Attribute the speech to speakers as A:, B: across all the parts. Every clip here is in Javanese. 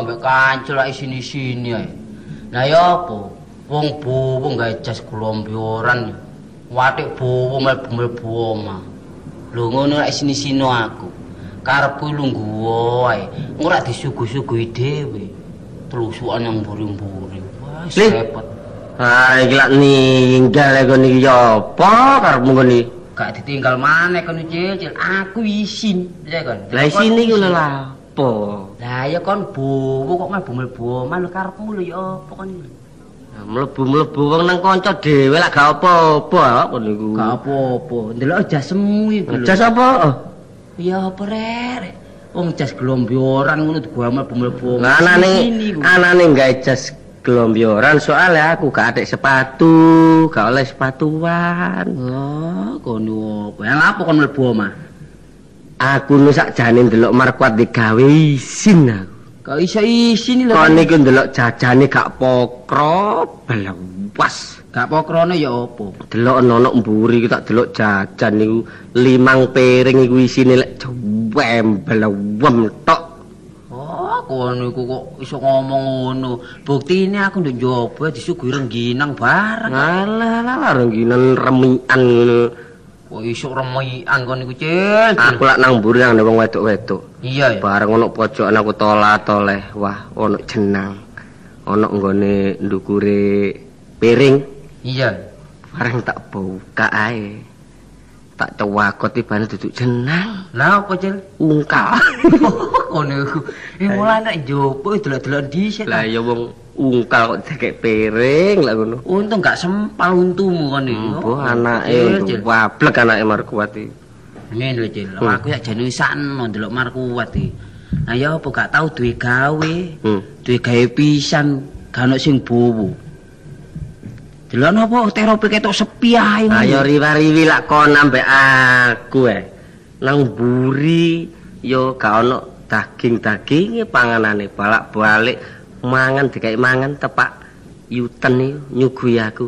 A: ambek kancil lek sini-sini ae. Lah ya apa? Wong bowo gawe jas glombyoran. Watik bowo mlebu-mlebu omah. Lho ngono lek sini-sini aku. Karepku lungguh wae. Ora disuguh-suguhi dhewe. Telusukan yang mburi-mburi. Wah, repot.
B: Ah, iki lak ninggal kok niki ya apa karepmu ngene?
A: Gak ditinggal maneh kono cicil. Aku isin, ya kon.
B: Lah isin iki lho apa?
A: Lah ya kon bowo kok mlebu-mlebu omah karepmu lho ya apa kon iki?
B: Mlebu-mlebu wong nang kanca dhewe lak gak apa-apa kok niku.
A: Gak apa-apa. Ndelok jasemu iki.
B: Jas apa?
A: Ya apa rek? Wong jas glombyoran ngono digua mlebu-mlebu.
B: Lah anane anane gawe jas glombyoran soalnya aku gak ada sepatu, gak oleh sepatuan.
A: Oh, kono apa? Yang apa kon mlebu omah?
B: Aku nu sakjane ndelok markuat digawe isin aku.
A: Kok iso isin lho.
B: Kon niku ndelok jajane gak pokro, belawas.
A: Gak pokrone ya apa?
B: Delok ana mburi tak delok jajan niku limang piring iku isine lek jembel wem tok.
A: Oh, kono iku kok iso ngomong ngono. Buktine aku nduk njoba disuguhi rengginang bareng.
B: Alah, alah rengginan remian ngono.
A: Kok isuk remikan kon niku, Cil.
B: Aku lak nang mburi nang wong wedok-wedok.
A: Iya ya.
B: Bareng ono pojokan aku tola-toleh. Wah, ono jenang. Ono nggone ndukure piring.
A: Iya.
B: Bareng tak buka ae. Tak cewakot tibane duduk jenang.
A: Lah apa, Cil?
B: Ungkal.
A: Ngono iku. Eh mulai nek njopo delok-delok dhisik.
B: Lah ya wong ungkal kok dikek piring lah ngono.
A: Untung gak sempal untumu kon iki.
B: Mbah
A: Oh,
B: anake wablek anake Markuat iki.
A: Ngene lho, Cil.
B: Hmm.
A: Aku sak jane sakno ndelok markuat iki. Nah ya apa gak tau duwe gawe.
B: Hmm.
A: Duwe gawe pisan, gak ono sing bowo. Delok napa terapi ketok sepi ae.
B: Ayo riwa-riwi lak kon ambek aku eh. Nang mburi yo gak ono daging-daginge panganane balak-balik mangan dikai mangan tepak yuten iki nyuguhi aku.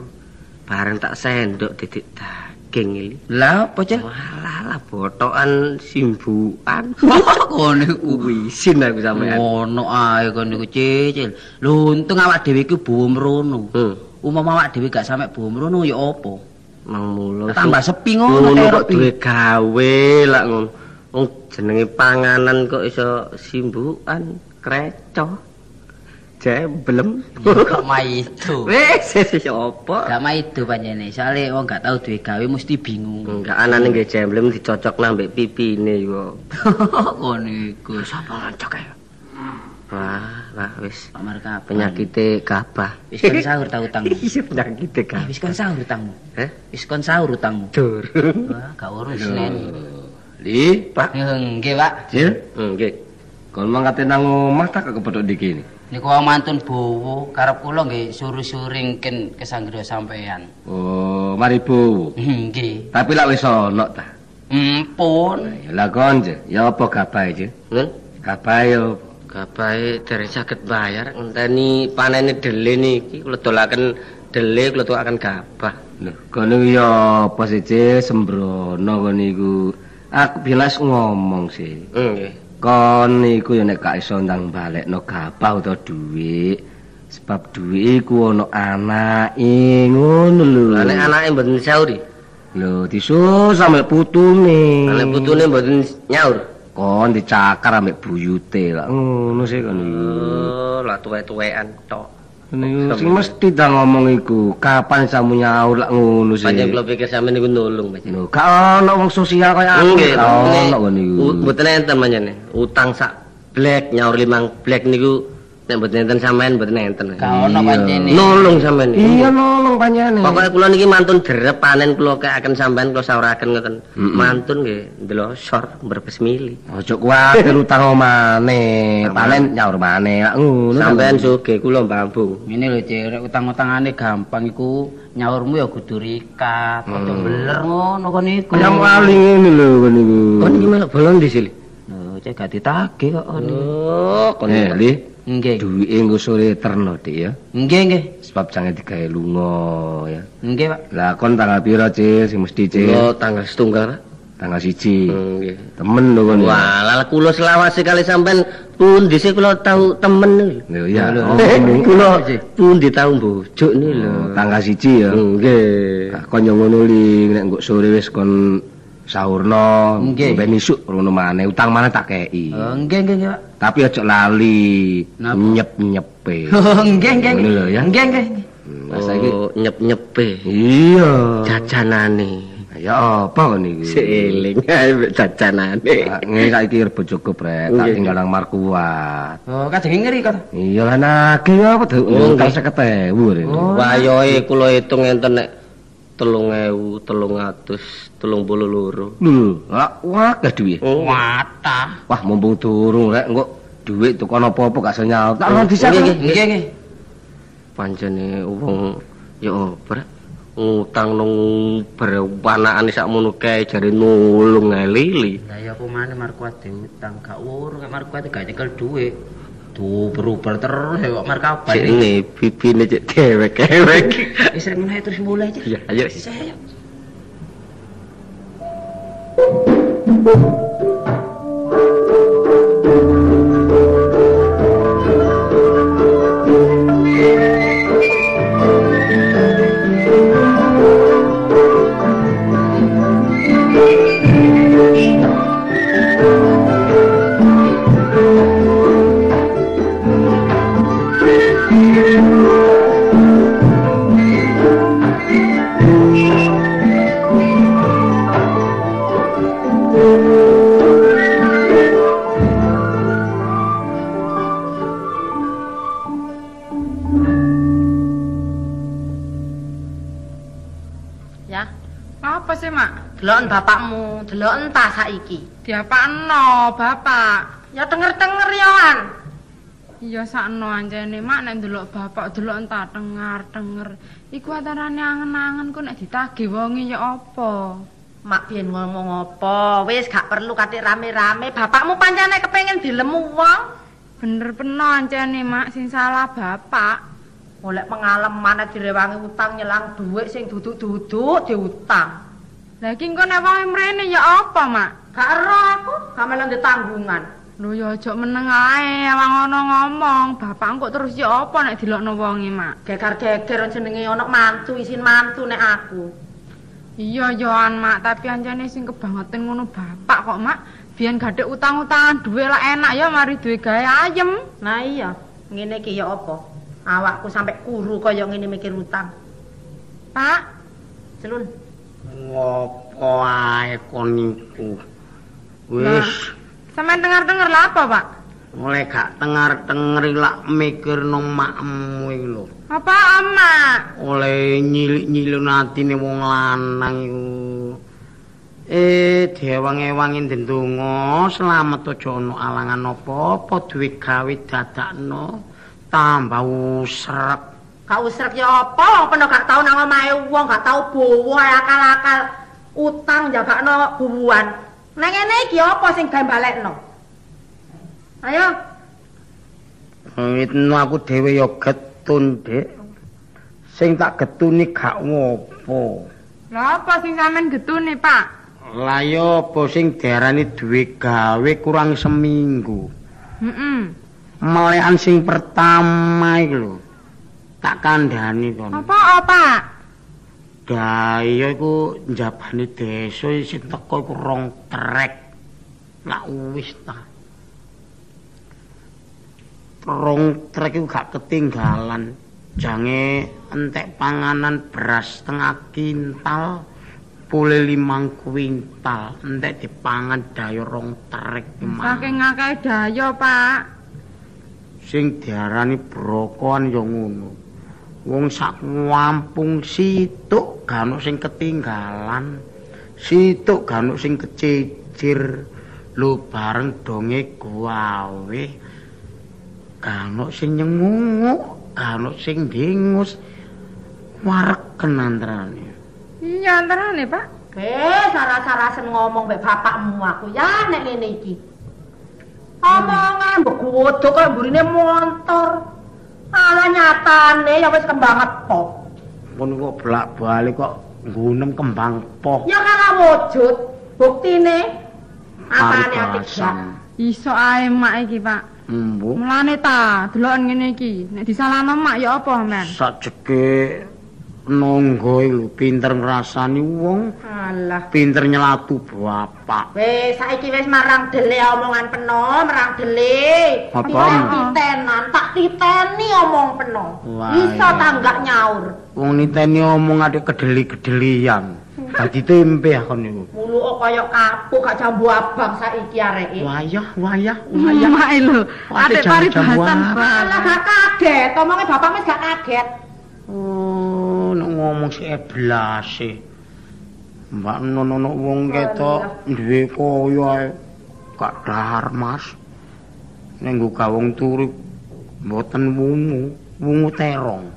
B: Bareng tak sendok didik daging iki.
A: Lah apa, Cil?
B: Walah lah botokan simbukan.
A: Ngono iku.
B: Wisin aku sampean.
A: Ngono ae kon niku cicil. Lho untung awak dhewe iki bawa mrono.
B: Hmm.
A: Umpama awak dhewe gak sampe bawa mrono ya apa?
B: Mang mulo
A: Tambah sepi ngono
B: kok duwe gawe lak ngono. Wong jenenge panganan kok iso simbukan kreco. Jemblem.
A: Kok maido.
B: Wis wis apa?
A: Gak maido panjene. Soale wong gak tau duwe gawe mesti bingung.
B: Enggak anane nggih jemblem dicocok nang mbek pipine yo.
A: Ngono iku.
B: Sapa ngancok ae? Wah, wah wis
A: Pak Marka
B: penyakite gabah.
A: Wis kon sahur ta utangmu.
B: Iya penyakite
A: Eh,
B: gabah.
A: Wis kon sahur utangmu.
B: Heh?
A: Wis kon sahur utangmu.
B: Dur.
A: Wah, gak urus Senin.
C: Li, Pak.
A: Nggih, Pak.
C: Cil,
B: Nggih.
C: kon mangkate nang omah tak kepethuk diki ni.
A: Niku wong mantun bowo karep kula nggih suruh-suring ken kesanggara sampean.
C: Oh, mari Bu.
A: Nggih.
C: Tapi lak wis ana ta.
A: Empun.
C: Ya lah kon, Cil. Ya apa gabahe, Cil?
B: Ngen?
C: Gabahe yo
B: Gabahe dereng saged bayar ngenteni panene dele niki kula dolaken dele kula tukaken gabah.
C: Lho, kono ya apa sih? Sembrono kono iku. Aku bilas ngomong sih.
B: Nggih.
C: Kon iku ya nek gak iso ndang balekno gabah utawa dhuwit. Sebab dhuwit iku ana anake ngono lho.
B: Nek anake mboten sauri,
C: Lho, disusul sampe putune.
B: nek putune mboten nyaur.
C: kon dicakar ambek buyute lah ngono sih kon.
B: Oh, lah tuwek-tuwekan tok.
C: Niku sing mesti ta ngomong iku, kapan samu nyaur lak ngono sih.
B: Panjang kula pikir sampeyan niku nulung pancen.
C: Lho, gak ono wong sosial kaya aku.
B: Nggih,
C: ono niku.
B: Mboten enten panjene. Utang sak black nyaur limang black niku nek mboten enten sampean mboten enten.
A: Gak ono pancene.
B: Nulung sampean.
C: Iya nolong panjane.
B: Pokoke kula niki mantun derep panen kula kekaken sampean kula sawuraken ngoten. Mantun nggih ndelosor berbes mili.
C: Ojo kuwatir utang maneh, panen nyaur maneh lak ngono.
B: Sampean sugih kula mbambung.
A: Ngene lho, Cik, rek utang-utangane gampang iku nyaurmu ya kudu rikat, aja beler ngono kon iku.
C: kaya wali ngene lho kon niku.
B: Kon iki malah bolon di sini.
A: Lho, Cik gak ditagih kok kon iki.
B: Oh, kon
C: Eh, Li,
A: Nggih.
C: duwike engko sore terno, Dik ya.
A: Nggih, nggih.
C: Sebab jangan digawe lunga ya.
A: Nggih, Pak.
C: Lah kon tanggal piro, Cil? Sing mesti, Cil?
B: Kula tanggal setunggal, Pak.
C: Tanggal siji.
B: Nggih.
C: Temen lho kon.
B: lala kula selawase kali sampean pundi sih kula tahu temen niku.
C: Lho iya.
B: Lho,
C: Oh,
B: kula pundi tahu bojo ni lho.
C: Oh, tanggal siji ya.
B: Nggih.
C: Kon yo ngono li, nek engko sore wis kon sahurno,
A: Nggih.
C: ben isuk rono maneh, utang maneh tak kei.
A: Oh, nggih, nggih, nggih, Pak.
C: Tapi aja lali nyep-nyepe.
A: Oh, nggih, nggih.
C: Ngono lho ya.
A: Nggih, nggih.
C: Hmm, Lah saiki
B: Oh, nyep-nyepe.
C: iya.
B: Jajanane.
C: Ya apa kon niku?
B: Seeling ae mek jajanane.
C: Ngene saiki rebo cukup rek, tak
B: Nggih.
C: tinggal nang markuat.
A: Oh, kadang ngeri kok.
C: Iya lah nagih apa tuh?
B: Oh,
C: Utang
B: nggih.
C: 50.000 rek.
B: Wayohe kula hitung enten nek 3000, 300, 32.
C: Lho, lah wakeh duit.
A: Watah.
C: Wah, mumpung durung rek, engko duit tuh kono apa-apa gak iso nyaut. Tak
B: Oh,
C: ngerti sak.
B: nggih, nggih.
A: Nggih, nggih.
B: Pancene wong ya apa ngutang nang berwanakane sakmono kae jare nulung ae lili.
A: Lah ya apa maneh markuat diutang, gak urung kok markuat gak nyekel dhuwit. Tuh beruber terus ya kok markaban.
B: Cek ini bibine cek dewek-dewek.
A: Wis rek meneh terus mulai aja.
B: Ya, ayo.
A: Saya.
D: Ta saiki.
E: Diapakno, Bapak?
D: Ya denger-denger ya, An.
E: Iya sakno anjene, Mak nek ndelok bapak delok entar dengar-denger. Iku antarane angen-angen ku nek ditagih wonge ya apa?
D: Mak biyen ngomong apa? Wis gak perlu katik rame-rame. Bapakmu pancene kepengin dilemu wong.
E: Bener peno ancene, Mak, sing salah bapak.
D: Golek pengalaman direwangi utang nyelang dhuwit sing duduk-duduk diutang.
E: Lah iki engko nek wong mrene ya apa, Mak?
D: Gak ero aku, gak melon tanggungan.
E: Lho ya aja meneng ae, awang ana ngomong, bapak kok terus ya apa nek dilokno wonge, Mak?
D: Gegar-geger jenenge ana mantu isin mantu nek aku.
E: Iya yoan mak, tapi anjane sing kebangetan ngono bapak kok mak. Biyen gadek utang-utangan duwe lah enak ya mari duwe gawe ayem.
D: Nah iya, ngene iki ya apa? Awakku sampe kuru kaya ngene mikir utang.
E: Pak,
D: Celun.
F: Ngopo ae kon niku? Wis
E: sampean dengar-dengar lah apa, Pak?
F: mulai gak tengar-tengeri lak mikir nang makmu iki lho.
E: Apa Mak?
F: Oleh nyilik-nyilik atine wong lanang iku. Eh, dewang-ewangin ndonga slamet aja ana alangan apa-apa duwe gawe dadakno tambah usrek.
D: Gak usrek ya apa, wong peno gak tau nang omahe wong, gak tau bowo akal-akal utang jagakno bubuan. Nang ngene iki apa sing gawe balekno? Ayo,
F: Ngitno aku dhewe ya getun, Dik. Sing tak getuni gak ngopo.
E: Lah apa sing sampean getune, Pak?
F: Lah ya apa sing diarani duwe gawe kurang seminggu.
E: Heeh.
F: Melekan sing pertama iki lho. Tak kandhani kon.
E: Apa, Pak?
F: Daya iku njabani desa sing teko iku rong trek. Lah wis ta. Rong trek iku gak ketinggalan. Jange entek panganan beras setengah kintal. Pule limang kuintal. Entek dipangan daya rong trek.
E: Saking akeh daya, Pak.
F: Sing diarani brokoan ya ngono. Wong sak wampung situk gak ono sing ketinggalan. Situk gak ono sing kecicir. Lho bareng donge gawe. Gak ono sing nyengunguk, gak ono sing dengus. Wareken antarane.
E: Iya antarane, Pak.
D: Eh, salah-salasen ngomong mbek bapakmu aku ya nek ngene iki. Omongan mbok godhog kaya mburine montor. Ala nyatane ya wis kembang etok.
F: Ngono kok bolak-balik kok nggunem kembang poh.
D: Ya kala wujud buktine apane ati.
E: Iso ae mak iki, Pak.
F: Embu.
E: Mulane ta, deloken ngene iki. Nek disalahno mak ya apa, Men?
F: Sajeke nonggo pinter ngrasani wong,
D: Alah.
F: pinter nyelatu bapak.
D: Wis saiki wis marang dele omongan peno, marang dele.
F: Apa?
D: Titen titenan, tak titeni omong peno. Iso
F: iya.
D: ta enggak nyaur.
F: Wong niteni omong ade kedeli-kedelian. Dadi tempe akon niku.
D: Mulu kok kaya kapuk gak jambu abang saiki areke.
F: Wayah, wayah,
E: Wayah
F: wayah.
E: mak lho. Paribasan,
F: apa?
D: Alah gak kaget, omongnya bapak wis gak kaget.
F: Oh, nek ngomong si eblase. Mbak nono wong ketok duwe kaya ae. Gak dahar, Mas. Nek nggo gawong turu mboten wungu, wungu terong.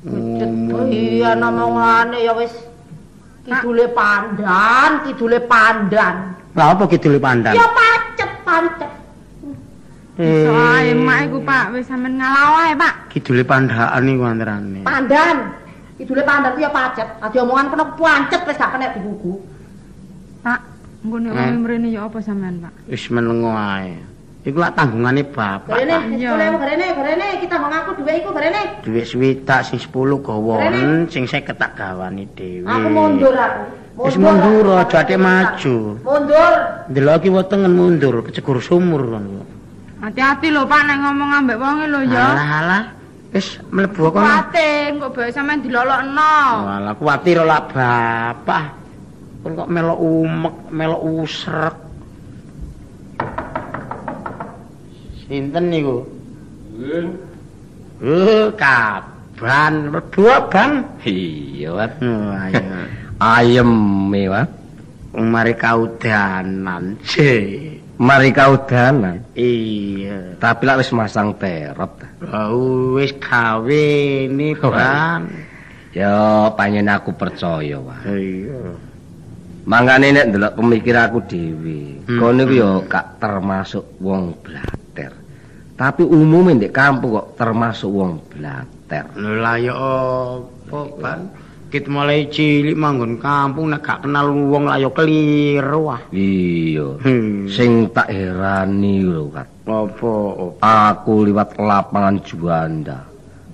D: Oh iya nomongane ya wis kidule pandan, kidule pandan.
F: Lah apa kidul pandan?
D: Ya pacet pancet.
E: Iso ae
F: Eh,
E: mak iku, Pak. Wis sampean ngalah wae, Pak.
F: Kidule pandaan iku antarane.
D: Pandan. Kidule pandan ku ya pacet. Adi omongan kena pancet wis gak kena digugu.
E: Pak, engko nek
F: Eh.
E: wong mrene ya apa sampean, Pak?
F: Wis menengo ae. Iku lak tanggungane bapak.
D: Garene,
F: Pak.
D: wis
E: Iya.
D: boleh garene, garene kita ngomong aku dhuwit iku garene.
F: Duit swidak sing 10 gawon,
D: Rene.
F: sing 50 tak gawani dhewe.
D: Aku mundur aku.
F: Wis mundur aja ate maju.
D: Mundur.
F: Delok iki wetengen mundur kecegur sumur.
E: Hati-hati lho, Pak, nek ngomong ambek wonge lho ya.
F: Alah alah. Wis mlebu kono.
E: Kuatir, kok bae sampean dilolokno.
F: Walah kuwatir ora bapak. Kon kok melok umek, melok usrek. Sinten niku? Eh, kaban, mlebu Bang.
C: Iya,
F: ayo.
C: Ayem mewah.
F: Mari kaudanan. Je.
C: Mari kaudanan.
F: Iya.
C: Tapi lak wis masang terop. ta.
F: Oh, wis gawe ni, Ban.
C: Ya panjen aku percaya wae.
F: Iya.
C: Mangkane nek ndelok pemikir aku dhewe,
F: Hmm.
C: kono iku ya gak termasuk wong blater. Tapi umume ndek kampung kok termasuk wong blater.
F: Lho lah ya apa, Ban? Kit mulai cilik manggon kampung nek gak kenal wong lah ya keliru ah.
C: Iya.
F: Hmm.
C: Sing tak herani lho, Kat.
F: Apa?
C: Aku liwat lapangan Juanda.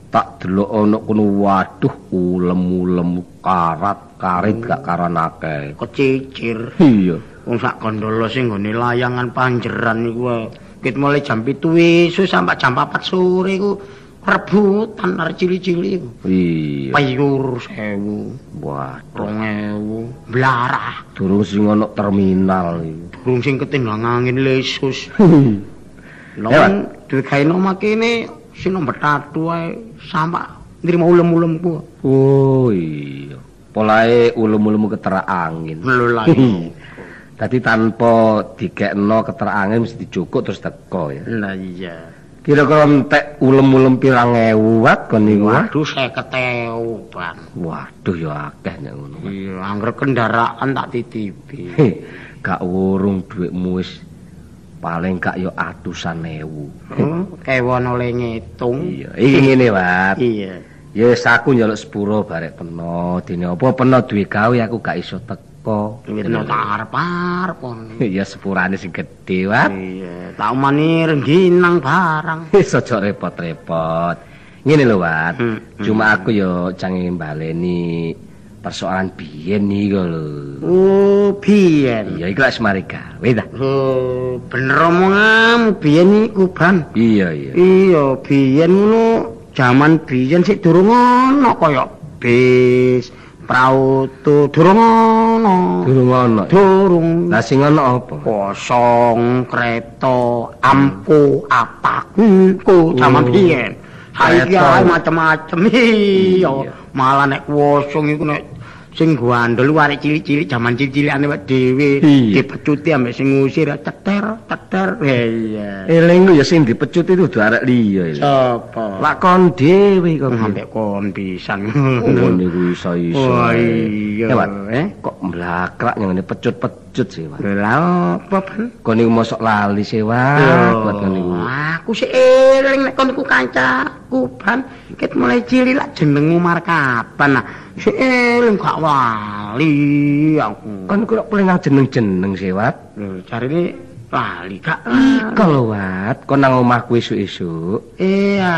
C: Tak delok ana kono waduh ulem-ulem karat-karit gak karan akeh.
F: Kecicir.
C: Iya.
F: Wong sak kondolo sing nggone layangan panjeran iku. Kit mulai jam 7 esuk sampai jam 4 sore iku rebutan arek cilik-cilik iku.
C: Iya.
F: Payur sewu,
C: Wah,
F: rong ewu, blarah.
C: durung sing ana terminal iki.
F: Durung sing ketinggalan angin lesus.
C: Lewat.
F: duwe gawe nomah kene sing nomor tatu wae sampai nrimo ulem-ulem ku.
C: Oh iya. Polahe ulum-ulum keterak angin.
F: Lho lah.
C: Dadi tanpa dikekno keterak angin mesti dijukuk terus teko ya.
F: Lah iya.
C: Kira-kira entek ulum-ulum pirang ewu watt kon niku.
F: Waduh 50.000, Bang.
C: Waduh ya akeh nek ngono.
F: Iya, angger kendaraan tak titipi.
C: Gak urung dhuwitmu wis paling gak ya atusan ewu.
F: Oh, kewon oleh ngitung.
C: Iya, iki ngene, Wat.
F: Iya.
C: Ya wis aku njaluk sepuro barek peno. Dene apa peno duwe gawe aku gak iso teko.
F: Witno tak arep-arep kon.
C: Ya sepurane sing gedhe, Wat.
F: Iya, tak umani rengginang barang.
C: Wis aja repot-repot. Ngene lho, Wat.
F: Hmm,
C: Cuma aku ya cange baleni persoalan biyen iki lho.
F: Oh, biyen.
C: Iya, iku lak semari gawe ta.
F: Oh, bener omonganmu biyen iku, Ban.
C: Iya, iya.
F: Iya, biyen ngono jaman biyen sik durung ana kaya bis, prauto, durung ana.
C: Durung ana.
F: Durung.
C: Lah sing ana apa?
F: kosong, kereta, ampu, apaku, ku jaman
C: Oh,
F: biyen. Saiki
C: kereta.
F: ae macem-macem. Iya.
C: Iya.
F: Malah nek kosong iku nek sing gandel arek cilik-cilik jaman cilik-cilikane wek dhewe dipecuti ambek sing ngusir ceter, ceter. Iya.
C: Eling ya sing dipecut itu arek liya. ya.
F: Sapa?
C: Lakon dhewe kok.
F: ambek kon pisan.
C: Oh niku iso-iso.
F: Oh, iya.
C: Eh,
F: Eh?
C: kok mblakrak yang ngene pecut-pecut sih, Wat.
F: Lah apa, Ban?
C: Kok niku mosok lali. Buat niku.
F: Aku sih eling nek kon iku kancaku, Ban. Ket mulai cilik lak jenengmu markaban. Nah, sih eling gak wali aku.
C: Kan kok paling jeneng-jeneng sih, Wat.
F: Lho, carine lali gak.
C: Ika lho, Wat. Kon nang omahku esuk-esuk.
F: Iya.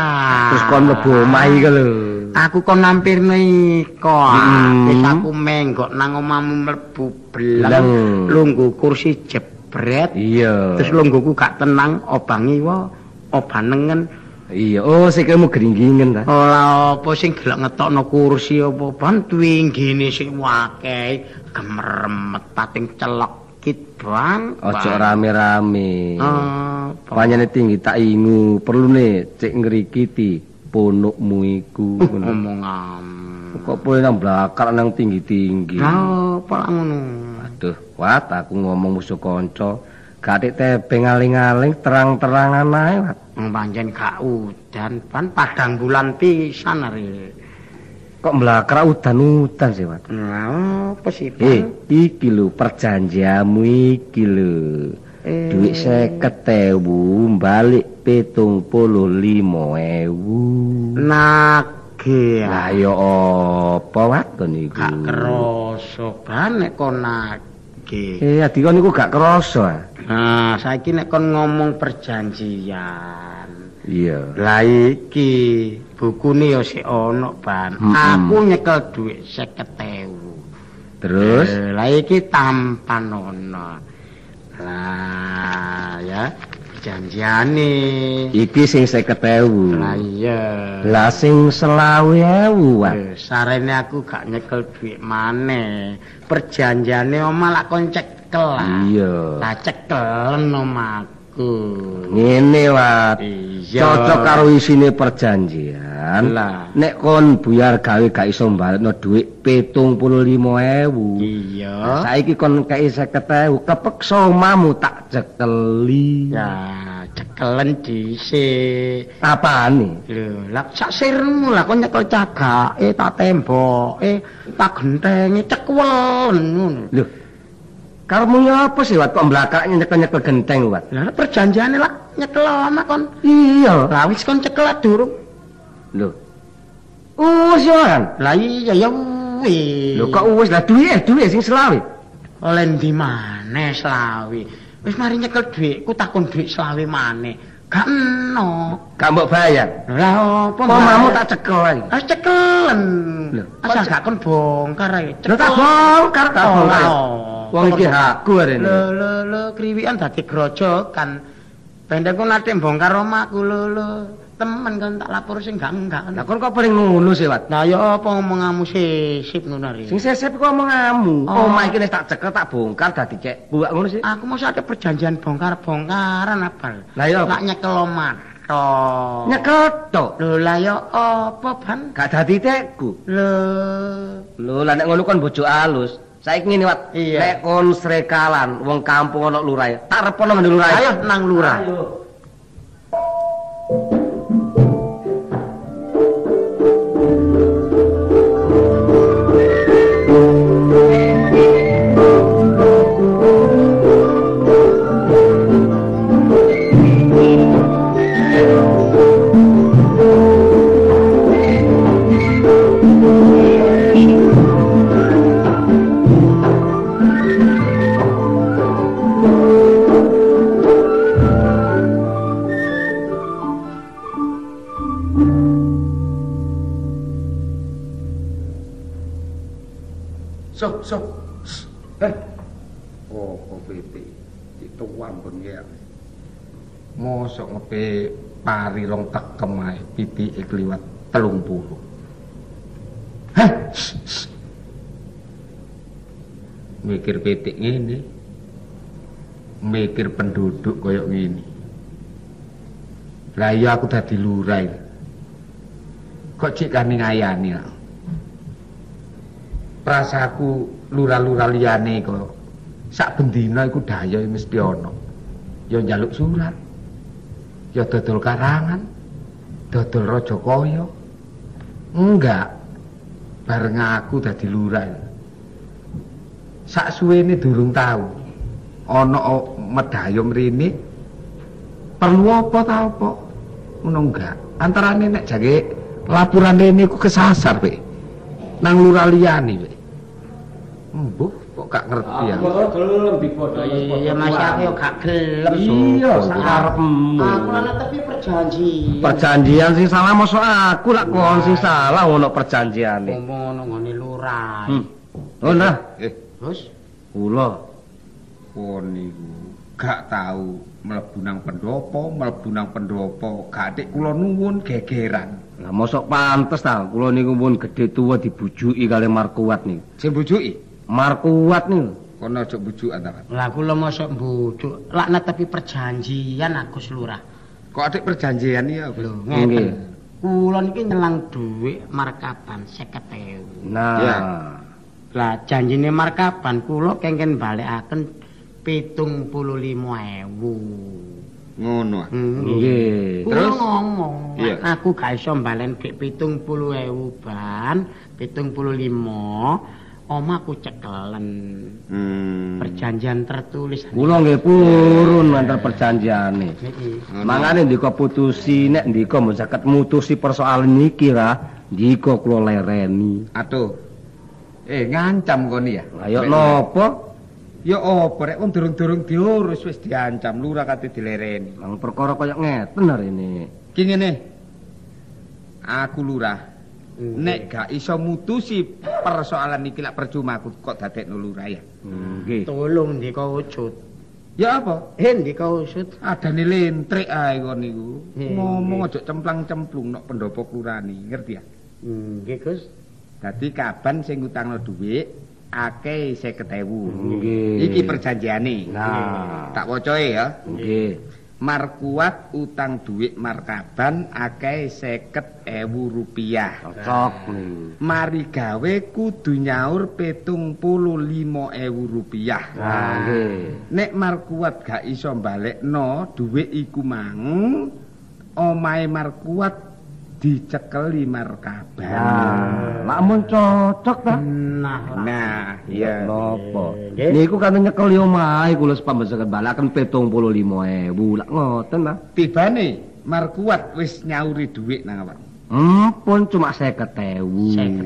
C: Terus kon mlebu omah iki lho.
F: Aku kon nampirne iko.
C: Hmm.
F: Wis aku menggok nang omahmu mlebu. Belang. Lungguh kursi jebret.
C: Iya.
F: Terus lungguhku gak tenang, obangi wa, obanengen.
C: Iya, oh sikilmu geringgingen ta.
F: Ora apa sing gelek ngetokno kursi apa ban twinggine sing wakeh gemeremet pating celekit ban.
C: Ojo rame-rame.
F: Apa?
C: Panyane tinggi tak ingu, perlune cek ngrikiti ponokmu iku. Ngono.
F: Omongan.
C: Kok boleh nang blakar nang tinggi-tinggi.
F: Lah apa lah ngono?
C: Aduh, wat aku ngomong musuh kanca. Gatik tebeng aling-aling terang-terangan ae, wat.
F: Pancen gak udan ban padang bulan pisan are.
C: Kok mblakar udan-udan sih, wat.
F: Lah apa sih?
C: Eh,
F: Ban?
C: iki lho perjanjianmu iki lho. Duit seket ewu balik pitung puluh lima ewu.
F: Nage.
C: Lah ya apa wat kon iku?
F: Gak kerasa nek kon nage.
C: Eh, adi kon iku gak kerasa. ah?
F: Nah, saiki nek kon ngomong perjanjian.
C: Iya.
F: Lah iki bukune ya sik ana, Ban.
C: Mm-mm.
F: Aku nyekel dhuwit 50.000.
C: Terus
F: Eh, Lah iki tampan ana. Lah ya perjanjiane.
C: iki sing seket ewu.
F: Lah iya.
C: Lah sing selawe ewu, wat.
F: Eh, Sarene aku gak nyekel dhuwit maneh. Perjanjiane omah lak kon cekel.
C: Iya.
F: Lah cekelen
C: Ngene, wat.
F: Iya.
C: Cocok karo isine perjanjian.
F: Lah.
C: Nek kon buyar gawe gak iso mbalekno dhuwit 75.000.
F: Iya.
C: Saiki kon kei 50.000 kepeksa omamu tak cekeli.
F: Ya, cekelen dhisik.
C: Apane?
F: Lho, lah sak sirmu lah kon nyekel cagake tak temboke, tak gentengi cekwelen ngono.
C: Lho. Karemu ya apa sih wat kok mblakaknya nyekel-nyekel genteng wat?
F: Lah perjanjiane lah nyekel omah kon.
C: Iya.
F: Lah wis kon cekel durung.
C: Lho. Wis yo kan.
F: Lah iya ya wis.
C: Lho kok wis lah duwe duwe sing selawe.
F: oleh ndi maneh selawe. Wis mari nyekel dhuwitku takon dhuwit selawe maneh. Gak eno.
C: Gak mbok bayar.
F: Lah apa
C: Omamu tak cekel lagi.
F: Ah cekelen.
C: Lho,
F: Asal gak kon bongkar ae.
C: Lho tak bongkar tak
F: Oh,
C: bongkar.
F: Oh.
C: Wong iki hakku arene.
F: Lho lho lho kriwikan dadi grojokan. Pendekku nate bongkar omahku lho lho. Temen kan tak lapor sing gak enggak.
C: Lah kon kok paling ngono sih wat.
F: Nah ya apa ngomongamu sisip ngono ari.
C: Sing sesep kok omonganmu.
F: Oh.
C: Omah iki tak cekel tak bongkar dadi cek buak ngono sih.
F: Aku mau ada perjanjian bongkar-bongkaran apa?
C: Lah apa?
F: Lak nyekel omah. tok.
C: Nyekel tok.
F: Lho lah ya apa ban?
C: Gak dadi tekku.
F: Lho.
C: Lho lah nek ngono kon bojo alus. Saiki ngene wat. Nek kon srekalan wong kampung ana lurahe. Tak repono nang lurahe.
F: Ayo nang lurah.
C: Ayo.
G: Pitik ngene. Mikir penduduk koyok ngene. Lah iya aku dadi lurah. iki. Kok cik kani ngayani lah. Prasaku lurah-lurah liyane kok sak bendina iku daya mesti ana. Ya njaluk surat. Ya dodol karangan. Dodol raja kaya. Enggak. Bareng aku dadi lurah. Sak suwene durung tahu. Ana medhayo mrene. Perlu apa ta apa? Ngono enggak. Antarane nek jage laporan rene iku kesasar, Pak. Nang lurah liyane, Pak. Mbuh, kok gak ngerti ya.
C: gelem dipodho.
F: Iya Mas aku yo gak gelem.
C: Iya, sakarepmu.
F: Aku lan tapi perjanjian.
C: Perjanjian sing salah mosok aku lak kon sing salah ono perjanjiane.
F: ngomong ngono ngene lurah.
C: Hmm. Oh nah,
G: Eh,
F: Terus
C: kula
G: kon niku gak tahu mlebu nang pendopo, mlebu nang pendopo, gak dik kula nuwun gegeran.
C: lah mosok pantes ta kula niku pun gedhe tuwa dibujuki kali Markuat niku.
G: Sing bujuki,
C: Markuat niku.
G: kono aja bujuk antara.
F: lah kula mosok mbujuk lak netepi perjanjian Agus Lurah.
G: Kok adik perjanjian ya, Gus?
F: Lho,
C: Nggih.
F: ngeten. Kula niki nyelang dhuwit markaban 50.000.
C: Nah,
G: Ya.
F: Lah janjine markaban kula kengken balekaken 75.000.
G: Ngono. ah.
F: Hmm.
C: nggih.
G: Terus?
F: ngomong,
G: Iya.
F: aku gak iso mbalen gek 70.000 ban, 75 omahku cekelen.
G: Hmm.
F: Perjanjian tertulis.
C: Kula nggih purun antar perjanjiane. Mangane ndika putusi nek ndika mun saged mutusi persoalan niki ra, ndika kula lereni.
G: Atuh. Eh, ngancam koni ya.
C: Ayo napa?
G: Ya apa rek wong durung-durung diurus wis diancam lurah kate dilereni.
C: Mang perkara kaya ngeten rene.
G: Ki ngene. Aku lurah.
F: Hmm.
G: Nek gak iso mutusi persoalan iki lak percuma aku kok dadekno lurah ya.
C: Nggih.
F: Tolong ndika wujud.
G: Ya apa?
F: Eh ndika wujud.
G: Adane lentrik ae kon niku. Ngomong aja cemplang-cemplung nok pendopo klurani, ngerti ya?
F: Nggih, Gus.
G: Dadi kaban sing utangno dhuwit akeh 50.000.
C: Nggih.
G: Iki perjanjiane.
C: Nah.
G: Tak wacae ya.
C: Nggih.
G: Markuat utang duit markaban akeh seket ewu rupiah.
C: Cocok nih.
G: Mari gawe kudu nyaur petung puluh lima ewu rupiah.
C: Nah, nggih.
G: Nek Markuat gak iso balekno duit iku mang, omahe Markuat dicekeli markaban.
C: Nah, lamun cocok ta?
F: Nah,
G: Nah, iya.
C: Napa?
F: Nggih.
C: Niku kan nyekel yo omahe kula sepambesaken balaken 75.000 lak ngoten ta.
G: Tibane Markuat wis nyauri duit nang awak.
C: Ampun cuma 50.000.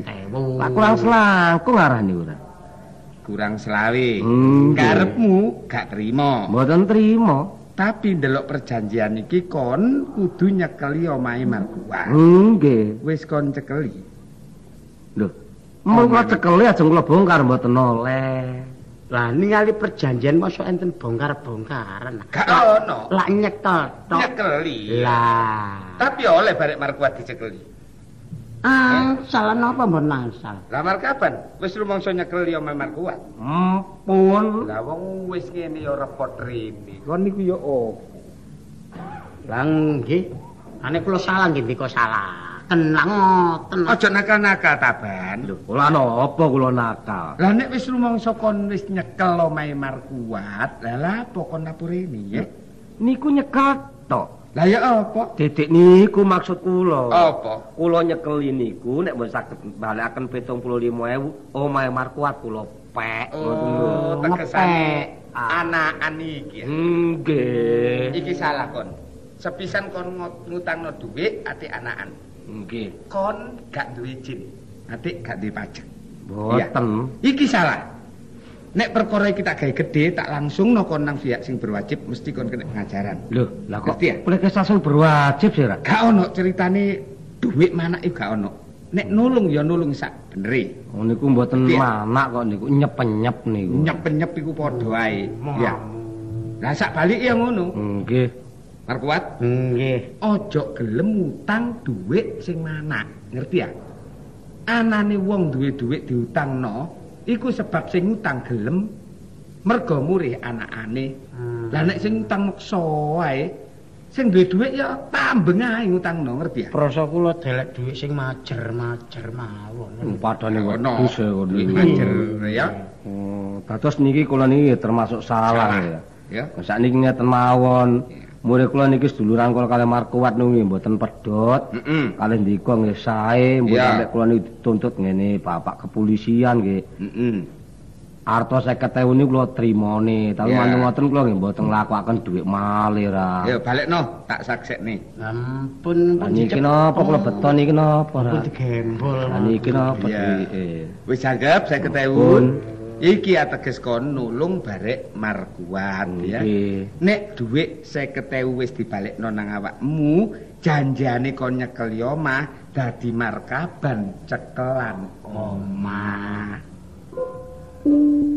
F: 50.000.
C: Lah kurang selangkung arane ora.
G: Kurang selawe.
C: Hmm,
G: Karepmu gak terima.
C: Mboten trima.
G: Tapi ndelok perjanjian iki kon kudu nyekeli omahe Markuat.
C: Nggih.
G: Wis kon cekeli.
C: Lho. Kula cekeli ajeng kula bongkar mboten oleh.
F: Lah ningali perjanjian mosok enten bongkar-bongkaran.
G: Gak ono.
F: Lah nyekel tok.
G: Nyekeli.
F: Lah.
G: Tapi oleh barek Markuat dicekeli.
F: Ah, salah napa mbon nangsal?
G: Lah markaban wis rumangsa nyekeli omahe Markuat.
C: Ampun.
G: Lah wong wis ngene ya repot rene. Kon niku ya opo?
F: Lah nggih. Ane kula salah nggih ndika salah. Tenang ngoten.
G: Aja nakal-nakal taban.
C: Lho, kula napa kula nakal?
G: Lah nek wis rumangsa kon wis nyekel omahe Markuat, lah lha apa kon lapurene ya?
C: Niku nyekel tok.
G: Lah ya apa?
C: Titik niku maksud kula.
G: Apa?
C: Kula nyekeli niku nek mboten saged balekaken 75.000 omahe Markuat kula pek ngoten lho.
G: Oh, tegesane anakan iki.
C: Nggih.
G: Iki salah kon. Sepisan kon ngutangno dhuwit ati anakan.
C: Nggih.
G: Kon gak duwe izin. Ati gak duwe pajak.
C: Boten.
G: Iki salah. Nek perkara iki tak gawe gedhe, tak langsung no kon nang pihak sing berwajib mesti kon kena pengajaran.
C: Lho, lah kok
G: ya?
C: boleh kesasung berwajib sih?
G: Gak ono ceritane dhuwit manake gak ono. Nek nulung ya nulung sak benere.
C: Oh niku mboten manak kok niku nyep-nyep niku.
G: Nyep-nyep iku padha ae. Ya. Lah sak balik ya ngono.
C: Nggih.
G: Markuat,
F: Nggih.
G: ojo gelem utang dhuwit sing manak. Ngerti ya? Anane wong duwe dhuwit diutangno, iku sebab sing utang gelem mergo murih anakane. Lah nek sing utang meksa wae, sing duwe dhuwit ya tambeng ae ngutangno, ngerti ya?
F: Prasa kula delek dhuwit sing majer-majer mawon.
C: Padane
G: Ono.
C: wedhus e ngono
G: Duwit
C: niku.
G: majer ya.
C: Oh, dados niki kula niki termasuk salah
G: Salah.
C: ya.
G: Ya.
C: Sakniki ngeten mawon. Murid kula niki seduluran kula kalih Markuat niku nggih mboten pedhot.
G: Heeh.
C: Kalih ndika nggih sae, mboten
G: Iya.
C: nek kula niki dituntut ngene Bapak kepolisian nggih.
G: Heeh.
C: Arto 50.000 niku kula trimone, tapi
G: Iya.
C: mantu ngoten kula nggih mboten nglakokaken dhuwit malih ra.
G: Ya balekno, tak saksekne.
F: Ampun
C: Lah niki napa kula beton niki napa ra?
F: Pun digembol.
C: Lah niki napa
G: Iya.
C: duwike?
G: Wis anggap 50.000. Iki ateges kon nulung barek markuat ya. Nek dhuwit 50.000 wis dibalekno nang awakmu, janjane kon nyekel omah dadi markaban cekelan omah.
C: Nggih.